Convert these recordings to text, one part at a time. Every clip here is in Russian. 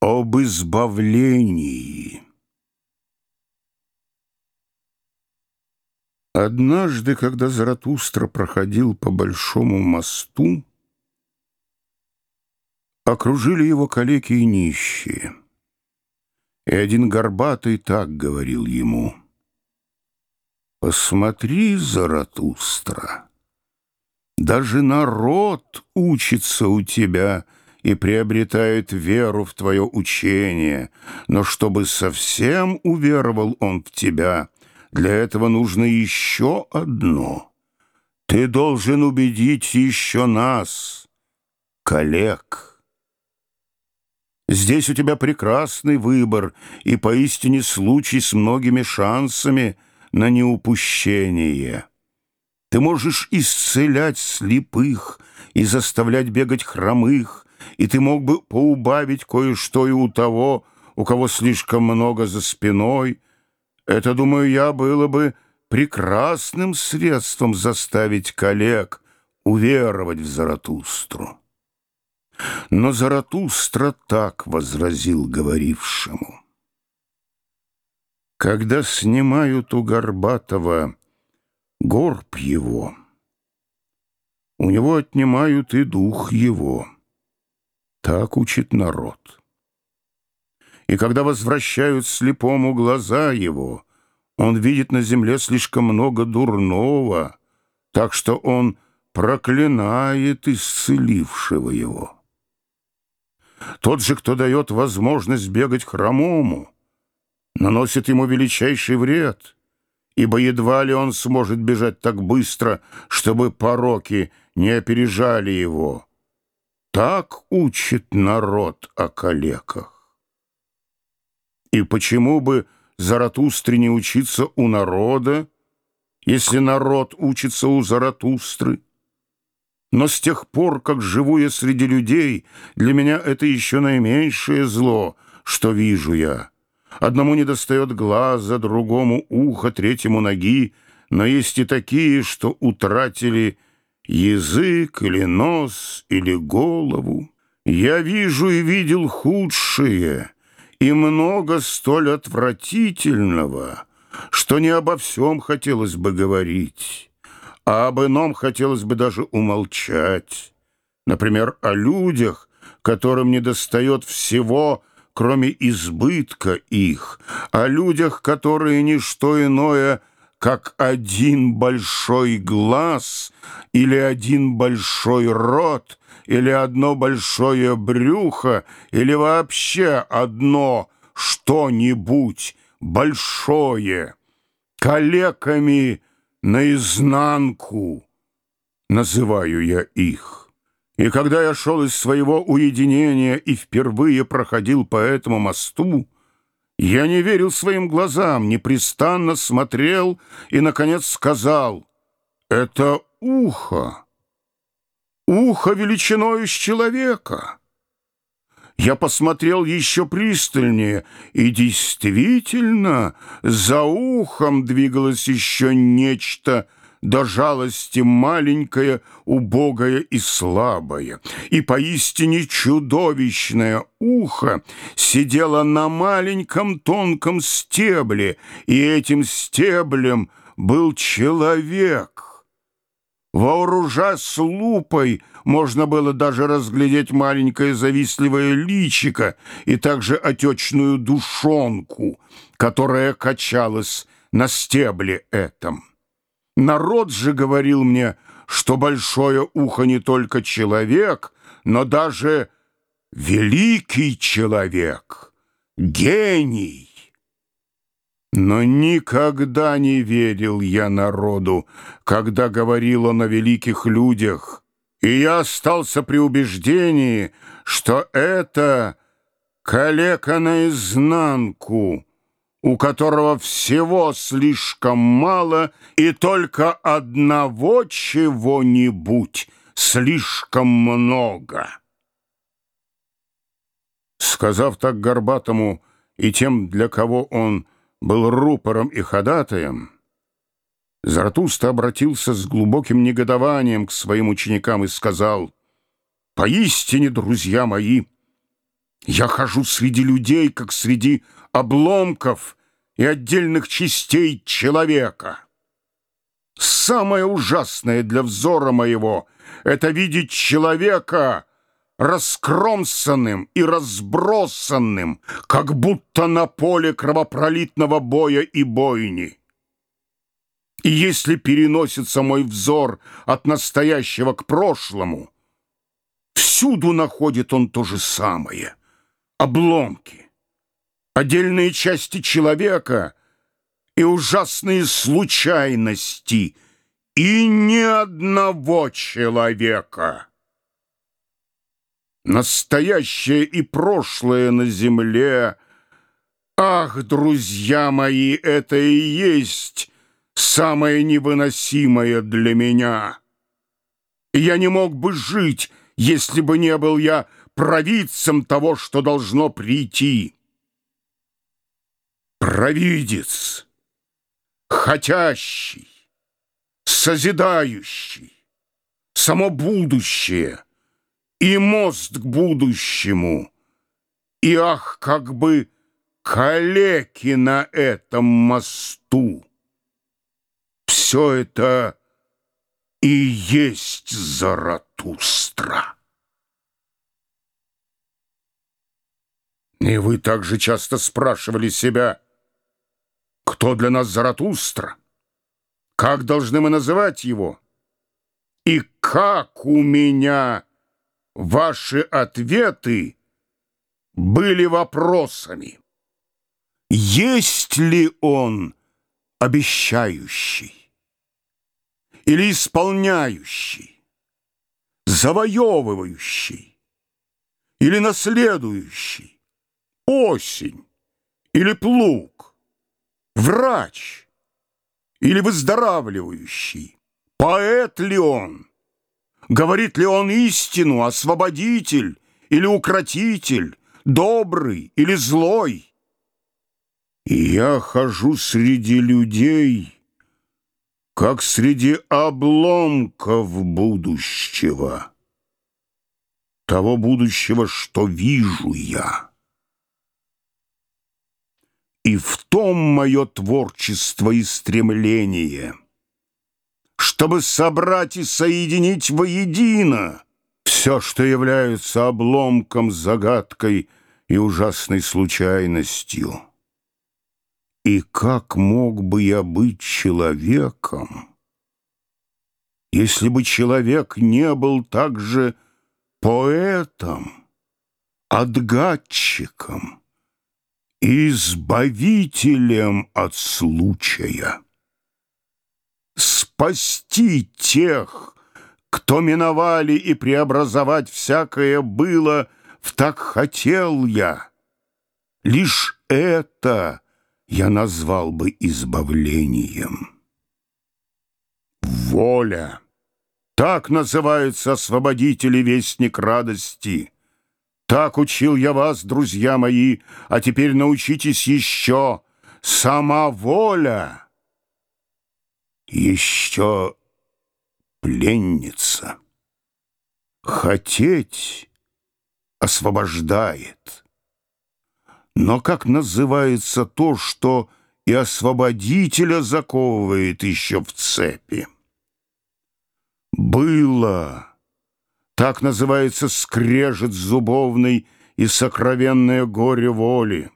об избавлении. Однажды, когда Заратустра проходил по большому мосту, окружили его калеки и нищие. И один горбатый так говорил ему, «Посмотри, Заратустра, даже народ учится у тебя — и приобретает веру в твое учение, но чтобы совсем уверовал он в тебя, для этого нужно еще одно. Ты должен убедить еще нас, коллег. Здесь у тебя прекрасный выбор и поистине случай с многими шансами на неупущение. Ты можешь исцелять слепых и заставлять бегать хромых, и ты мог бы поубавить кое-что и у того, у кого слишком много за спиной. Это, думаю я, было бы прекрасным средством заставить коллег уверовать в Заратустру. Но Заратустра так возразил говорившему. Когда снимают у Горбатова горб его, у него отнимают и дух его. Так учит народ. И когда возвращают слепому глаза его, он видит на земле слишком много дурного, так что он проклинает исцелившего его. Тот же, кто дает возможность бегать хромому, наносит ему величайший вред, ибо едва ли он сможет бежать так быстро, чтобы пороки не опережали его. Так учит народ о калеках. И почему бы Заратустре не учиться у народа, если народ учится у Заратустры? Но с тех пор, как живу я среди людей, для меня это еще наименьшее зло, что вижу я. Одному недостает глаза, другому ухо, третьему ноги, но есть и такие, что утратили язык или нос или голову. Я вижу и видел худшее и много столь отвратительного, что не обо всем хотелось бы говорить, а об ином хотелось бы даже умолчать. Например, о людях, которым недостает всего, кроме избытка их, о людях, которые не что иное, как один большой глаз или один большой рот или одно большое брюхо или вообще одно что-нибудь большое, калеками наизнанку, называю я их. И когда я шел из своего уединения и впервые проходил по этому мосту, я не верил своим глазам, непрестанно смотрел и, наконец, сказал, «Это ухо, ухо величиной с человека». Я посмотрел еще пристальнее, и действительно за ухом двигалось еще нечто — до жалости маленькое, убогое и слабое, и поистине чудовищное ухо сидело на маленьком тонком стебле, и этим стеблем был человек. Вооружаясь лупой, можно было даже разглядеть маленькое завистливое личико и также отечную душонку, которая качалась на стебле этом. Народ же говорил мне, что большое ухо не только человек, но даже великий человек, гений. Но никогда не верил я народу, когда говорил он о великих людях, и я остался при убеждении, что это калека наизнанку — у которого всего слишком мало и только одного чего-нибудь слишком много. Сказав так Горбатому и тем, для кого он был рупором и ходатаем, Заратуста обратился с глубоким негодованием к своим ученикам и сказал, «Поистине, друзья мои, Я хожу среди людей, как среди обломков и отдельных частей человека. Самое ужасное для взора моего — это видеть человека раскромсанным и разбросанным, как будто на поле кровопролитного боя и бойни. И если переносится мой взор от настоящего к прошлому, всюду находит он то же самое — обломки, отдельные части человека и ужасные случайности, и ни одного человека. Настоящее и прошлое на земле — Ах, друзья мои, это и есть самое невыносимое для меня. Я не мог бы жить, если бы не был я провидцем того, что должно прийти. Провидец, хотящий, созидающий, само будущее и мост к будущему, и ах, как бы калеки на этом мосту все это и есть Заратустра. И вы также часто спрашивали себя, кто для нас Заратустра? Как должны мы называть его? И как у меня ваши ответы были вопросами? Есть ли он обещающий? или исполняющий, завоевывающий или наследующий, осень или плуг, врач или выздоравливающий, поэт ли он, говорит ли он истину, освободитель или укротитель, добрый или злой. И я хожу среди людей — как среди обломков будущего, того будущего, что вижу я. И в том мое творчество и стремление, чтобы собрать и соединить воедино все, что является обломком, загадкой и ужасной случайностью. И как мог бы я быть человеком, если бы человек не был также поэтом, отгадчиком, избавителем от случая? Спасти тех, кто миновали и преобразовать всякое было, в так хотел я. Лишь это — я назвал бы избавлением. Воля. Так называется освободитель и вестник радости. Так учил я вас, друзья мои, а теперь научитесь еще. Сама воля. Еще пленница. Хотеть освобождает. Но как называется то, что и освободителя заковывает еще в цепи? Было. Так называется скрежет зубовный и сокровенное горе воли.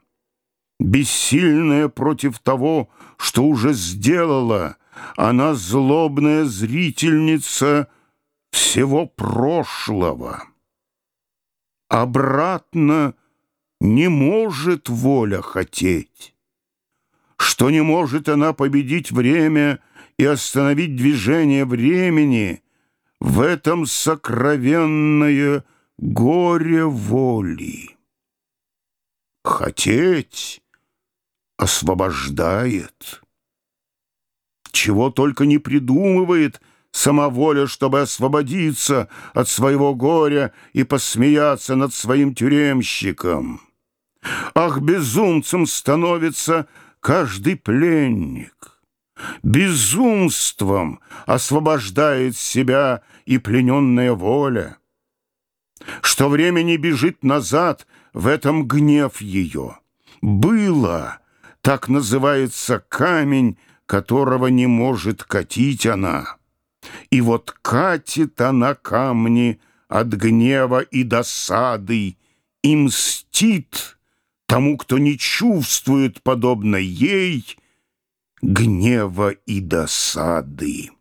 Бессильная против того, что уже сделала, она злобная зрительница всего прошлого. Обратно — не может воля хотеть, что не может она победить время и остановить движение времени, в этом сокровенное горе воли. Хотеть освобождает. Чего только не придумывает сама воля, чтобы освободиться от своего горя и посмеяться над своим тюремщиком. Ах, безумцем становится каждый пленник. Безумством освобождает себя и плененная воля. Что время не бежит назад, в этом гнев ее. Было, так называется камень, которого не может катить она. И вот катит она камни от гнева и досады, и мстит тому, кто не чувствует, подобно ей, гнева и досады.